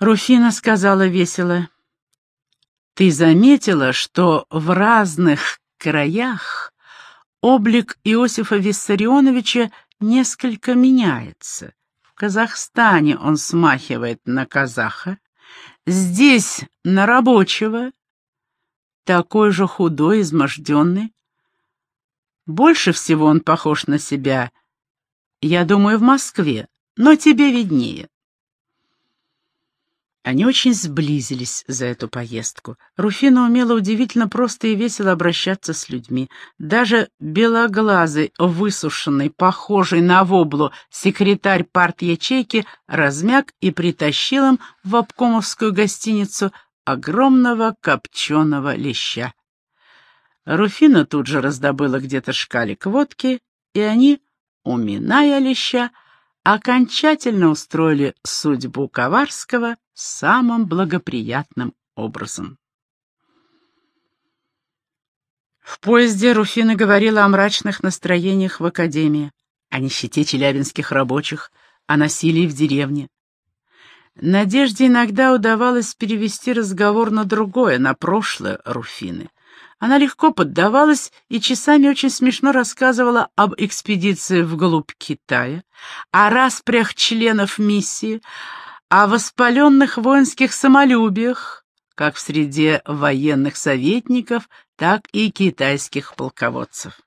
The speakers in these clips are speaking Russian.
Руфина сказала весело. «Ты заметила, что в разных краях облик Иосифа Виссарионовича несколько меняется. В Казахстане он смахивает на казаха, здесь — на рабочего, такой же худой, изможденный. Больше всего он похож на себя, я думаю, в Москве, но тебе виднее. Они очень сблизились за эту поездку. Руфина умела удивительно просто и весело обращаться с людьми. Даже белоглазый, высушенный, похожий на воблу секретарь парт-ячейки размяк и притащил им в обкомовскую гостиницу огромного копченого леща. Руфина тут же раздобыла где-то шкалик водки, и они, уминая леща, окончательно устроили судьбу Коварского самым благоприятным образом. В поезде Руфина говорила о мрачных настроениях в академии, о нищете челябинских рабочих, о насилии в деревне. Надежде иногда удавалось перевести разговор на другое, на прошлое Руфины. Она легко поддавалась и часами очень смешно рассказывала об экспедиции вглубь Китая, о распрях членов миссии, о воспаленных воинских самолюбиях, как в среде военных советников, так и китайских полководцев.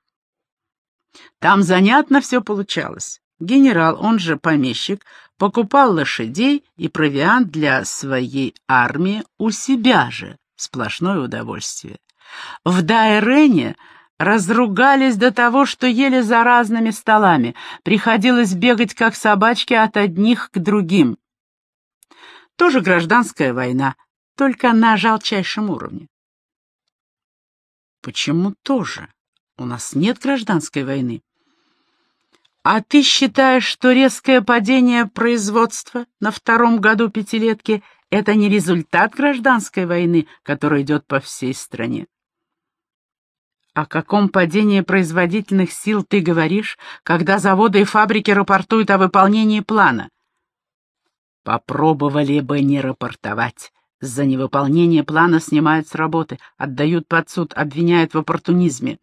Там занятно все получалось. Генерал, он же помещик, покупал лошадей и провиант для своей армии у себя же. Сплошное удовольствие. В Дайрене разругались до того, что ели за разными столами. Приходилось бегать, как собачки, от одних к другим. Тоже гражданская война, только на жалчайшем уровне. Почему тоже? У нас нет гражданской войны. А ты считаешь, что резкое падение производства на втором году пятилетки — это не результат гражданской войны, которая идет по всей стране? О каком падении производительных сил ты говоришь, когда заводы и фабрики рапортуют о выполнении плана? Попробовали бы не рапортовать. За невыполнение плана снимают с работы, отдают под суд, обвиняют в оппортунизме.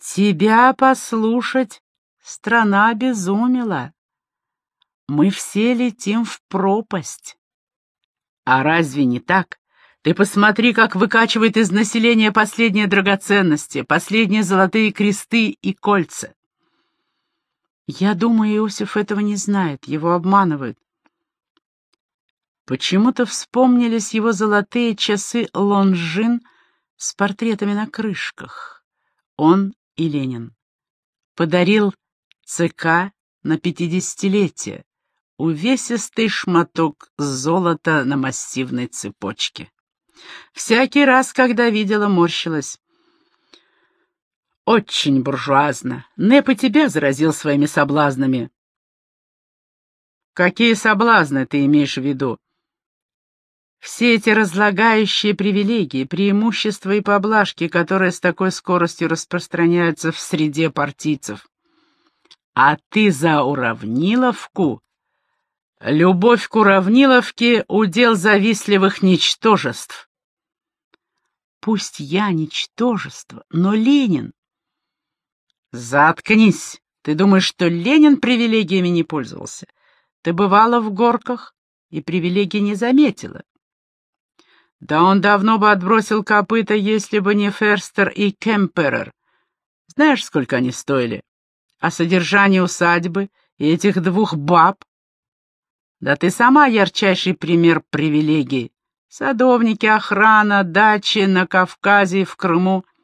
Тебя послушать страна обезумела. Мы все летим в пропасть. А разве не так? Ты посмотри, как выкачивает из населения последние драгоценности, последние золотые кресты и кольца. Я думаю, Иосиф этого не знает, его обманывают. Почему-то вспомнились его золотые часы Лонжин с портретами на крышках. Он и Ленин. Подарил ЦК на пятидесятилетие. Увесистый шматок золота на массивной цепочке. Всякий раз, когда видела, морщилась. Очень буржуазно. Нэп и тебя заразил своими соблазнами. Какие соблазны ты имеешь в виду? Все эти разлагающие привилегии, преимущества и поблажки, которые с такой скоростью распространяются в среде партийцев. А ты за уравниловку? Любовь к уравниловке — удел завистливых ничтожеств. Пусть я ничтожество, но Ленин «Заткнись! Ты думаешь, что Ленин привилегиями не пользовался? Ты бывала в горках и привилегий не заметила. Да он давно бы отбросил копыта, если бы не Ферстер и Кемперер. Знаешь, сколько они стоили? А содержание усадьбы и этих двух баб? Да ты сама ярчайший пример привилегий. Садовники, охрана, дачи на Кавказе и в Крыму —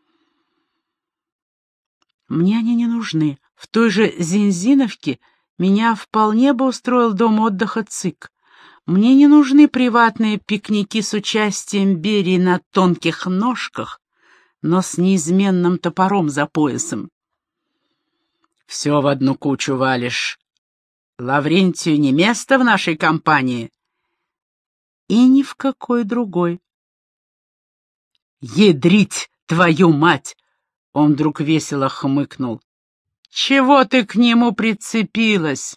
мне они не нужны. В той же Зинзиновке меня вполне бы устроил дом отдыха ЦИК. Мне не нужны приватные пикники с участием Берии на тонких ножках, но с неизменным топором за поясом. Все в одну кучу валишь. Лаврентию не место в нашей компании. И ни в какой другой. Едрить твою мать! Он вдруг весело хмыкнул. «Чего ты к нему прицепилась?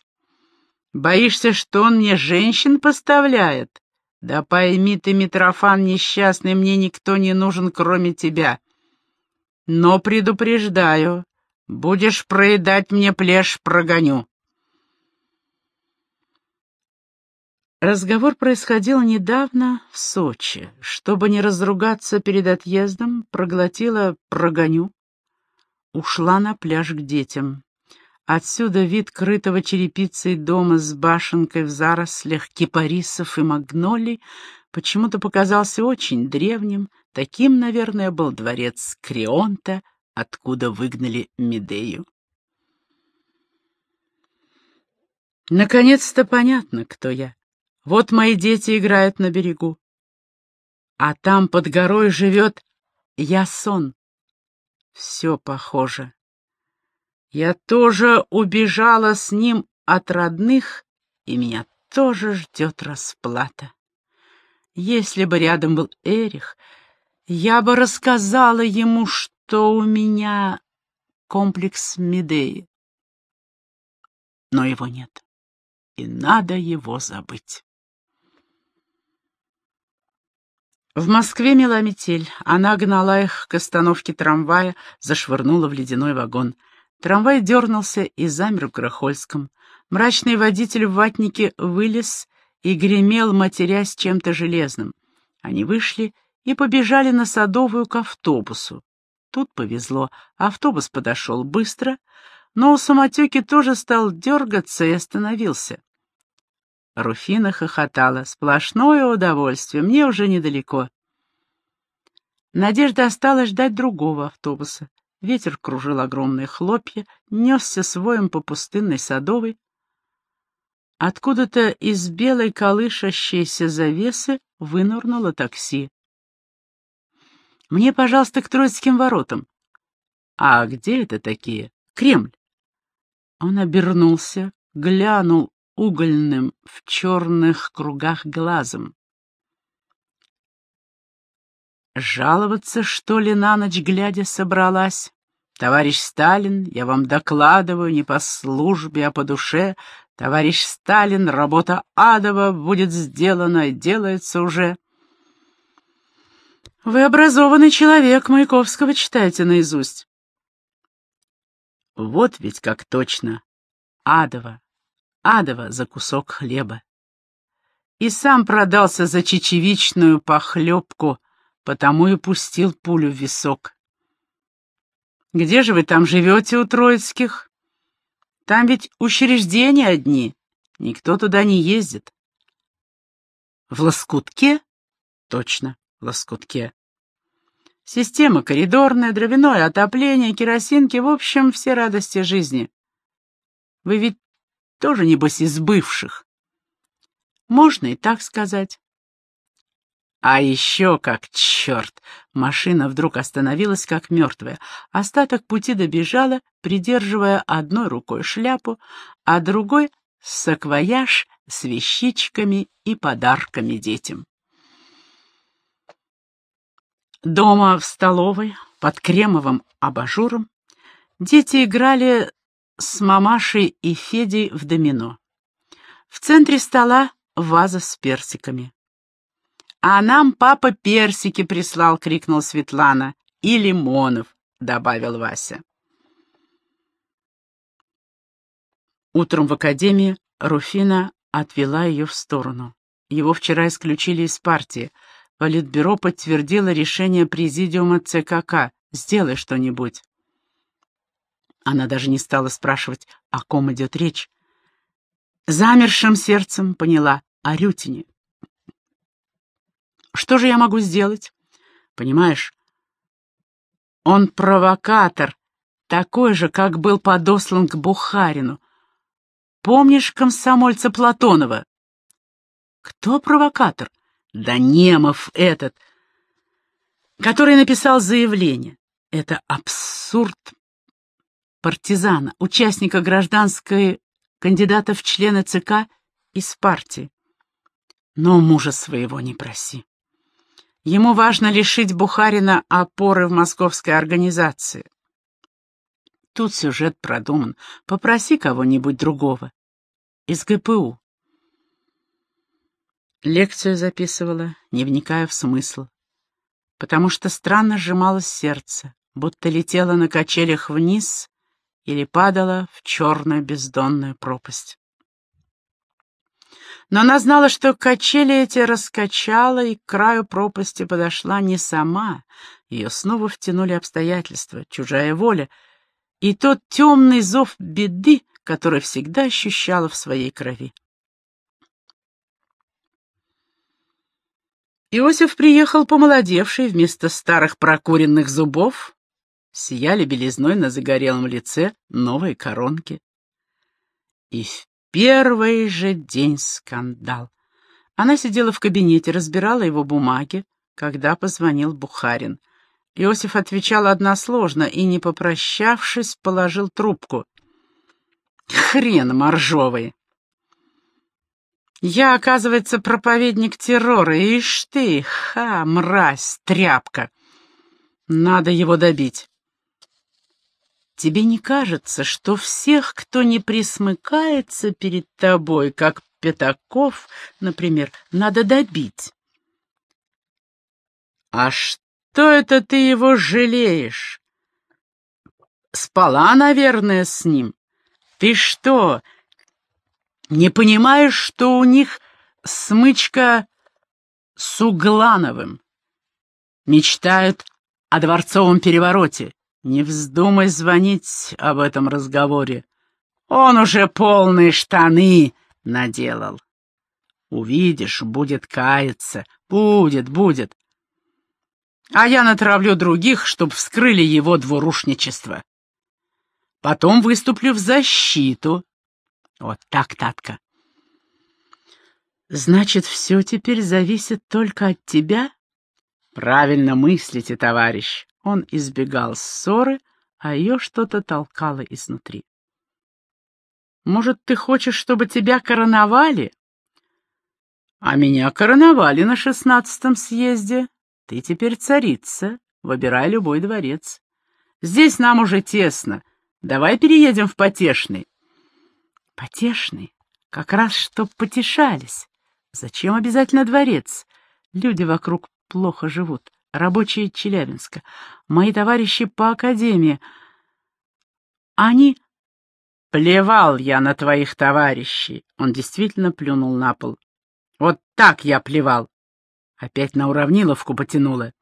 Боишься, что он мне женщин поставляет? Да пойми ты, Митрофан несчастный, мне никто не нужен, кроме тебя. Но предупреждаю, будешь проедать мне плешь, прогоню. Разговор происходил недавно в Сочи. Чтобы не разругаться перед отъездом, проглотила прогоню. Ушла на пляж к детям. Отсюда вид крытого черепицей дома с башенкой в зарослях кипарисов и магнолий почему-то показался очень древним. Таким, наверное, был дворец Крионта, откуда выгнали Медею. Наконец-то понятно, кто я. Вот мои дети играют на берегу. А там под горой живет Ясон. Все похоже. Я тоже убежала с ним от родных, и меня тоже ждет расплата. Если бы рядом был Эрих, я бы рассказала ему, что у меня комплекс Медеи. Но его нет, и надо его забыть. В Москве мела метель. Она гнала их к остановке трамвая, зашвырнула в ледяной вагон. Трамвай дернулся и замер в Грохольском. Мрачный водитель в ватнике вылез и гремел, матерясь чем-то железным. Они вышли и побежали на Садовую к автобусу. Тут повезло, автобус подошел быстро, но у самотеки тоже стал дергаться и остановился. Руфина хохотала. «Сплошное удовольствие, мне уже недалеко». Надежда осталась ждать другого автобуса. Ветер кружил огромные хлопья, несся своим по пустынной садовой. Откуда-то из белой колышащейся завесы вынырнуло такси. «Мне, пожалуйста, к Троицким воротам». «А где это такие?» «Кремль». Он обернулся, глянул угольным в черных кругах глазом. Жаловаться, что ли, на ночь глядя собралась? Товарищ Сталин, я вам докладываю, не по службе, а по душе. Товарищ Сталин, работа адова будет сделана и делается уже. Вы образованный человек, Маяковского читаете наизусть. Вот ведь как точно. Адова. Адова за кусок хлеба. И сам продался за чечевичную похлебку — потому и пустил пулю в висок. «Где же вы там живете у Троицких? Там ведь учреждения одни, никто туда не ездит». «В Лоскутке?» «Точно, в Лоскутке». Система коридорная, дровяное отопление, керосинки, в общем, все радости жизни. Вы ведь тоже, небось, из бывших. Можно и так сказать. А еще как черт! Машина вдруг остановилась, как мертвая. Остаток пути добежала, придерживая одной рукой шляпу, а другой — саквояж с вещичками и подарками детям. Дома в столовой, под кремовым абажуром, дети играли с мамашей и Федей в домино. В центре стола ваза с персиками. «А нам папа персики прислал!» — крикнул Светлана. «И лимонов!» — добавил Вася. Утром в академии Руфина отвела ее в сторону. Его вчера исключили из партии. Политбюро подтвердило решение президиума ЦКК. «Сделай что-нибудь». Она даже не стала спрашивать, о ком идет речь. Замершим сердцем поняла о Рютине. Что же я могу сделать? Понимаешь, он провокатор, такой же, как был подослан к Бухарину. Помнишь комсомольца Платонова? Кто провокатор? Да Немов этот, который написал заявление. Это абсурд партизана, участника гражданской, кандидата в члены ЦК из партии. Но мужа своего не проси. Ему важно лишить Бухарина опоры в московской организации. Тут сюжет продуман. Попроси кого-нибудь другого. из ГПУ. Лекцию записывала, не вникая в смысл, потому что странно сжималось сердце, будто летела на качелях вниз или падала в черную бездонную пропасть. Но она знала, что качели эти раскачала и к краю пропасти подошла не сама. Ее снова втянули обстоятельства, чужая воля и тот темный зов беды, который всегда ощущала в своей крови. Иосиф приехал помолодевший, вместо старых прокуренных зубов сияли белизной на загорелом лице новые коронки. И в первый же день скандал. Она сидела в кабинете, разбирала его бумаги, когда позвонил Бухарин. Иосиф отвечал односложно и, не попрощавшись, положил трубку. «Хрен моржовый!» Я, оказывается, проповедник террора. Ишь ты, ха, мразь, тряпка. Надо его добить. Тебе не кажется, что всех, кто не присмыкается перед тобой, как Пятаков, например, надо добить? А что это ты его жалеешь? Спала, наверное, с ним. Ты что, не понимаешь, что у них смычка с Углановым. Мечтают о дворцовом перевороте. Не вздумай звонить об этом разговоре. Он уже полные штаны наделал. Увидишь, будет каяться. Будет, будет. А я натравлю других, чтоб вскрыли его двурушничество. Потом выступлю в защиту, вот так, Татка. Значит, все теперь зависит только от тебя? Правильно мыслите, товарищ. Он избегал ссоры, а ее что-то толкало изнутри. Может, ты хочешь, чтобы тебя короновали? А меня короновали на шестнадцатом съезде. Ты теперь царица, выбирай любой дворец. Здесь нам уже тесно. Давай переедем в Потешный. Потешный, как раз чтоб потешались. Зачем обязательно дворец? Люди вокруг плохо живут. Рабочие Челябинска, мои товарищи по академии. Они... Плевал я на твоих товарищей. Он действительно плюнул на пол. Вот так я плевал. Опять на уравниловку потянула.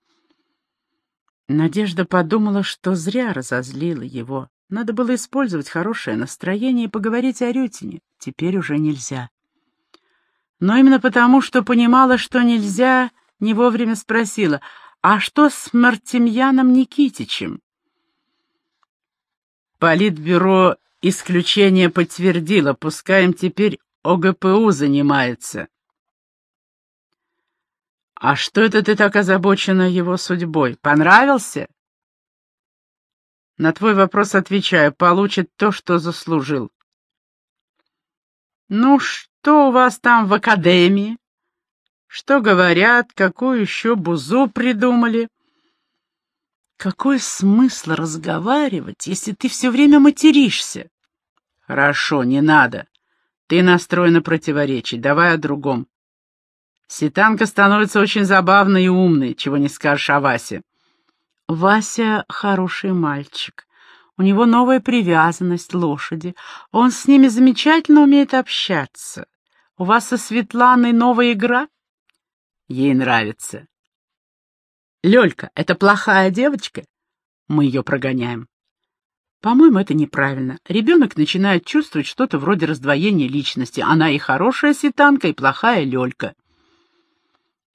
Надежда подумала, что зря разозлила его. Надо было использовать хорошее настроение и поговорить о Рютине. Теперь уже нельзя. Но именно потому, что понимала, что нельзя, не вовремя спросила, а что с Мартемьяном Никитичем? Политбюро исключение подтвердило, пускай им теперь ОГПУ занимается. А что это ты так озабочена его судьбой? Понравился? На твой вопрос отвечаю, получит то, что заслужил. Ну, что у вас там в академии? Что говорят, какую еще бузу придумали? Какой смысл разговаривать, если ты все время материшься? Хорошо, не надо. Ты настроена противоречить, давай о другом. Ситанка становится очень забавной и умной, чего не скажешь о Васе. Вася хороший мальчик. У него новая привязанность лошади. Он с ними замечательно умеет общаться. У вас со Светланой новая игра? Ей нравится. Лёлька, это плохая девочка? Мы ее прогоняем. По-моему, это неправильно. Ребенок начинает чувствовать что-то вроде раздвоения личности. Она и хорошая ситанка, и плохая Лёлька.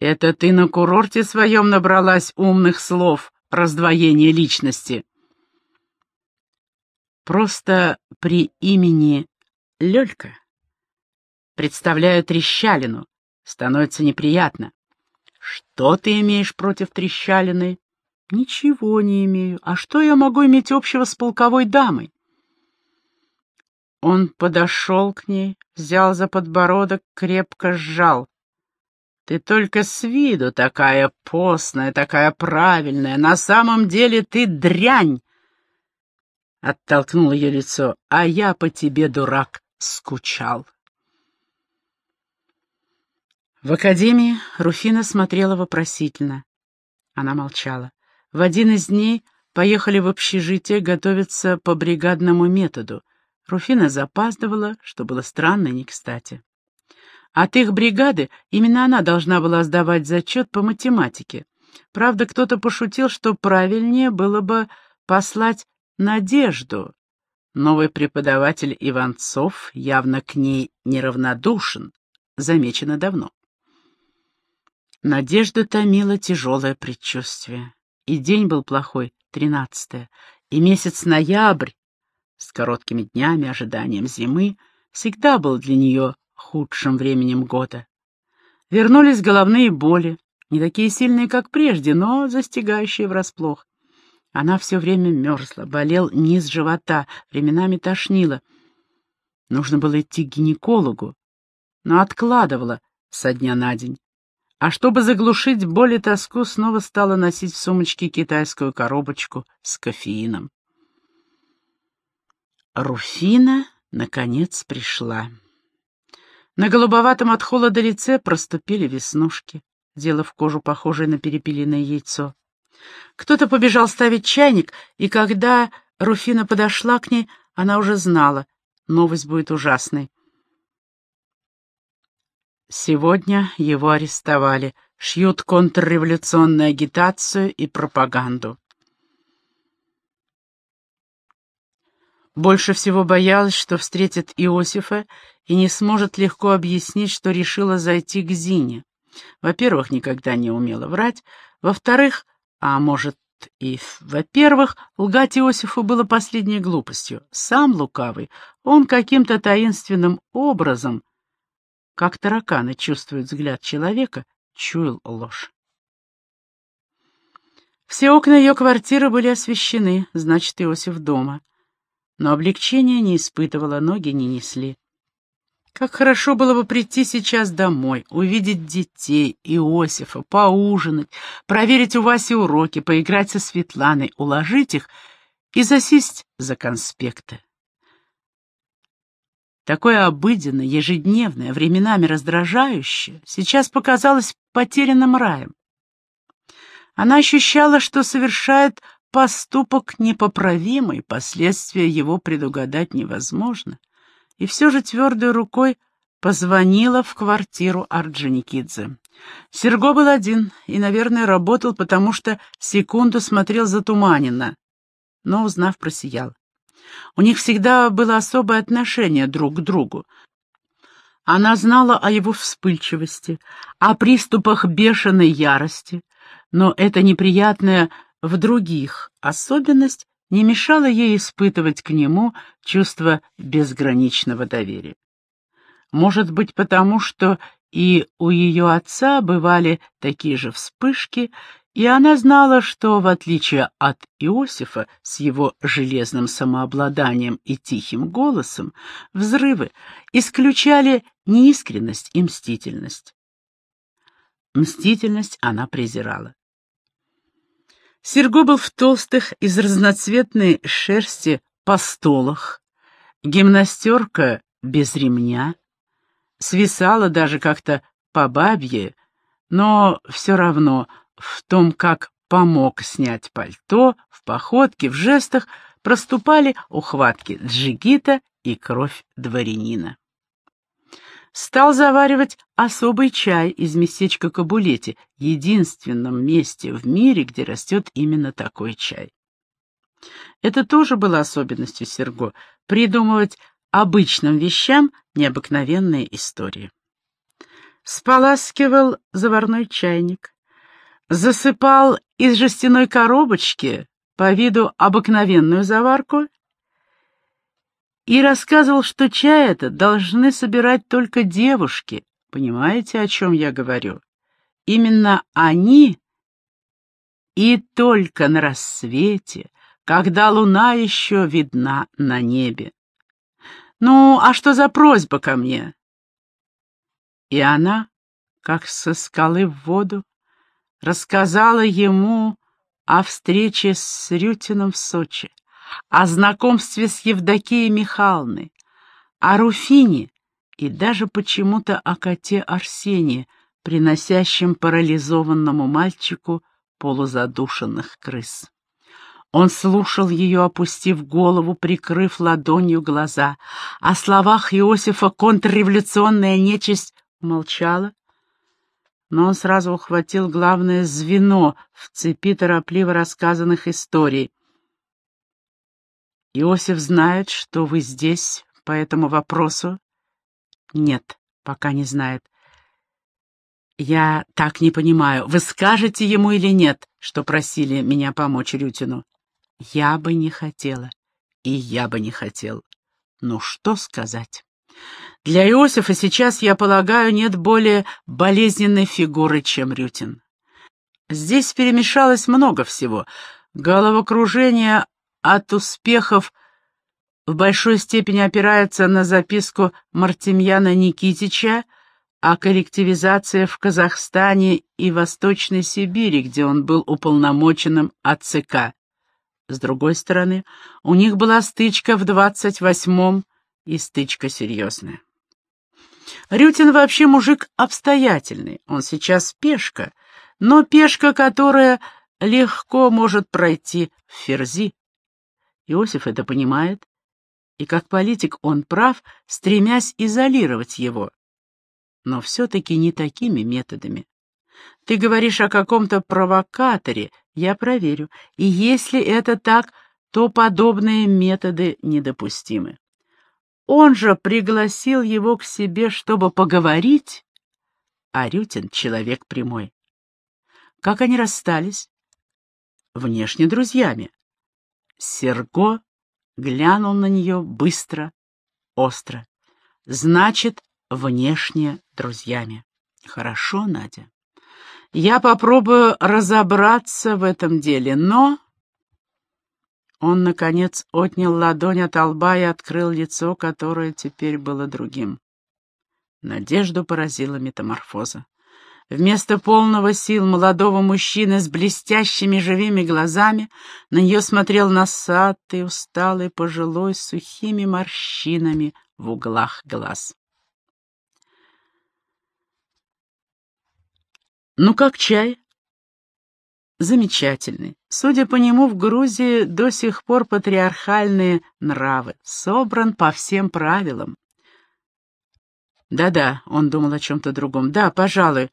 Это ты на курорте своем набралась умных слов, раздвоение личности. Просто при имени Лёлька представляю трещалину, становится неприятно. Что ты имеешь против трещалины? Ничего не имею. А что я могу иметь общего с полковой дамой? Он подошел к ней, взял за подбородок, крепко сжал. Ты только с виду такая постная, такая правильная. На самом деле ты дрянь. Оттолкнул ее лицо. А я по тебе, дурак, скучал. В академии Руфина смотрела вопросительно. Она молчала. В один из дней поехали в общежитие готовиться по бригадному методу. Руфина запаздывала, что было странно и не кстати. От их бригады именно она должна была сдавать зачет по математике. Правда, кто-то пошутил, что правильнее было бы послать Надежду. Новый преподаватель Иванцов явно к ней неравнодушен, замечено давно. Надежда томила тяжелое предчувствие. И день был плохой, тринадцатое, и месяц ноябрь, с короткими днями, ожиданием зимы, всегда был для нее худшим временем года. Вернулись головные боли, не такие сильные, как прежде, но застигающие врасплох. Она все время мерзла, болел низ живота, временами тошнило. Нужно было идти к гинекологу, но откладывала со дня на день а чтобы заглушить боль и тоску, снова стала носить в сумочке китайскую коробочку с кофеином. Руфина, наконец, пришла. На голубоватом от холода лице проступили веснушки, делав кожу похожей на перепелиное яйцо. Кто-то побежал ставить чайник, и когда Руфина подошла к ней, она уже знала, новость будет ужасной. Сегодня его арестовали, шьют контрреволюционную агитацию и пропаганду. Больше всего боялась, что встретит Иосифа и не сможет легко объяснить, что решила зайти к Зине. Во-первых, никогда не умела врать. Во-вторых, а может и, во-первых, лгать Иосифу было последней глупостью. Сам лукавый, он каким-то таинственным образом как тараканы чувствуют взгляд человека, чуял ложь. Все окна ее квартиры были освещены, значит, Иосиф дома. Но облегчения не испытывала, ноги не несли. Как хорошо было бы прийти сейчас домой, увидеть детей, Иосифа, поужинать, проверить у Васи уроки, поиграть со Светланой, уложить их и засесть за конспекты. Такое обыденное, ежедневное, временами раздражающее, сейчас показалось потерянным раем. Она ощущала, что совершает поступок непоправимый, последствия его предугадать невозможно, и все же твердой рукой позвонила в квартиру Орджоникидзе. Серго был один и, наверное, работал, потому что секунду смотрел затуманенно, но, узнав, просиял. У них всегда было особое отношение друг к другу. Она знала о его вспыльчивости, о приступах бешеной ярости, но эта неприятная в других особенность не мешала ей испытывать к нему чувство безграничного доверия. Может быть, потому что и у ее отца бывали такие же вспышки, и она знала, что, в отличие от Иосифа с его железным самообладанием и тихим голосом, взрывы исключали неискренность и мстительность. Мстительность она презирала. Серго был в толстых из разноцветной шерсти постолах, гимнастерка без ремня, свисала даже как-то по бабье, но все равно в том, как помог снять пальто, в походке, в жестах проступали ухватки джигита и кровь дворянина. Стал заваривать особый чай из местечка Кабулети, единственном месте в мире, где растет именно такой чай. Это тоже было особенностью Серго — придумывать обычным вещам необыкновенные истории. Споласкивал заварной чайник, засыпал из жестяной коробочки по виду обыкновенную заварку и рассказывал, что чай этот должны собирать только девушки. Понимаете, о чем я говорю? Именно они и только на рассвете, когда луна еще видна на небе. «Ну, а что за просьба ко мне?» И она, как со скалы в воду, рассказала ему о встрече с Рютином в Сочи, о знакомстве с Евдокией Михайловной, о Руфине и даже почему-то о коте Арсении, приносящим парализованному мальчику полузадушенных крыс. Он слушал ее, опустив голову, прикрыв ладонью глаза. О словах Иосифа контрреволюционная нечисть молчала, но он сразу ухватил главное звено в цепи торопливо рассказанных историй. «Иосиф знает, что вы здесь по этому вопросу?» «Нет, пока не знает. «Я так не понимаю, вы скажете ему или нет, что просили меня помочь Рютину?» «Я бы не хотела, и я бы не хотел. Ну что сказать?» «Для Иосифа сейчас, я полагаю, нет более болезненной фигуры, чем Рютин. Здесь перемешалось много всего. Головокружение от успехов в большой степени опирается на записку Мартемьяна Никитича, а коллективизация в Казахстане и Восточной Сибири, где он был уполномоченным от ЦК. С другой стороны, у них была стычка в 28-м, и стычка серьезная. Рютин вообще мужик обстоятельный, он сейчас пешка, но пешка, которая легко может пройти в ферзи. Иосиф это понимает, и как политик он прав, стремясь изолировать его но все-таки не такими методами. Ты говоришь о каком-то провокаторе, я проверю, и если это так, то подобные методы недопустимы. Он же пригласил его к себе, чтобы поговорить, а Рютин — человек прямой. Как они расстались? Внешне друзьями. Серго глянул на нее быстро, остро. Значит, внешне друзьями. Хорошо, Надя. Я попробую разобраться в этом деле, но... Он, наконец, отнял ладонь от лба и открыл лицо, которое теперь было другим. Надежду поразила метаморфоза. Вместо полного сил молодого мужчины с блестящими живыми глазами на нее смотрел носатый, усталый, пожилой, с сухими морщинами в углах глаз. «Ну как чай?» «Замечательный. Судя по нему, в Грузии до сих пор патриархальные нравы. Собран по всем правилам». «Да-да», — он думал о чем-то другом. «Да, пожалуй.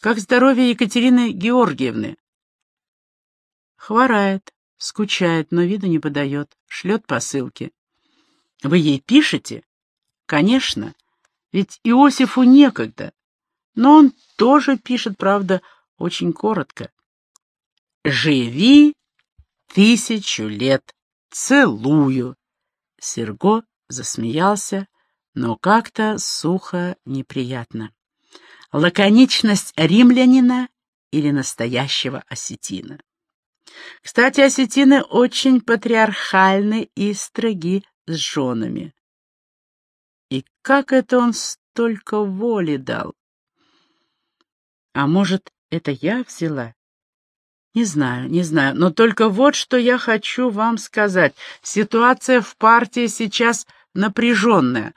Как здоровье Екатерины Георгиевны?» «Хворает, скучает, но виду не подает, шлет посылки». «Вы ей пишете?» «Конечно, ведь Иосифу некогда. Но он тоже пишет, правда, очень коротко. «Живи тысячу лет, целую!» Серго засмеялся, но как-то сухо неприятно. Лаконичность римлянина или настоящего осетина. Кстати, осетины очень патриархальны и строги с женами. И как это он столько воли дал? А может, это я взяла? Не знаю, не знаю, но только вот что я хочу вам сказать. Ситуация в партии сейчас напряженная.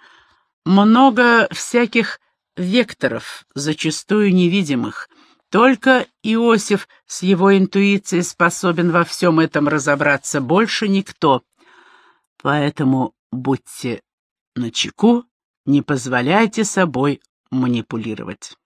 Много всяких векторов, зачастую невидимых. Только Иосиф с его интуицией способен во всем этом разобраться, больше никто. Поэтому будьте начеку, не позволяйте собой манипулировать.